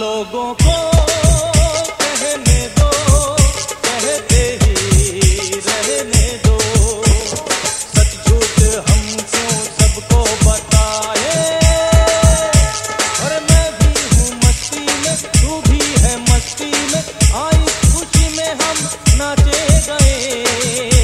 लोगों को कहने दो कहते ही रहने दो। सच झूठ हम क्यों सबको बताए। और मैं भी हूँ मस्ती में, तू भी है मस्ती में। आई खुशी में हम नाचे गए।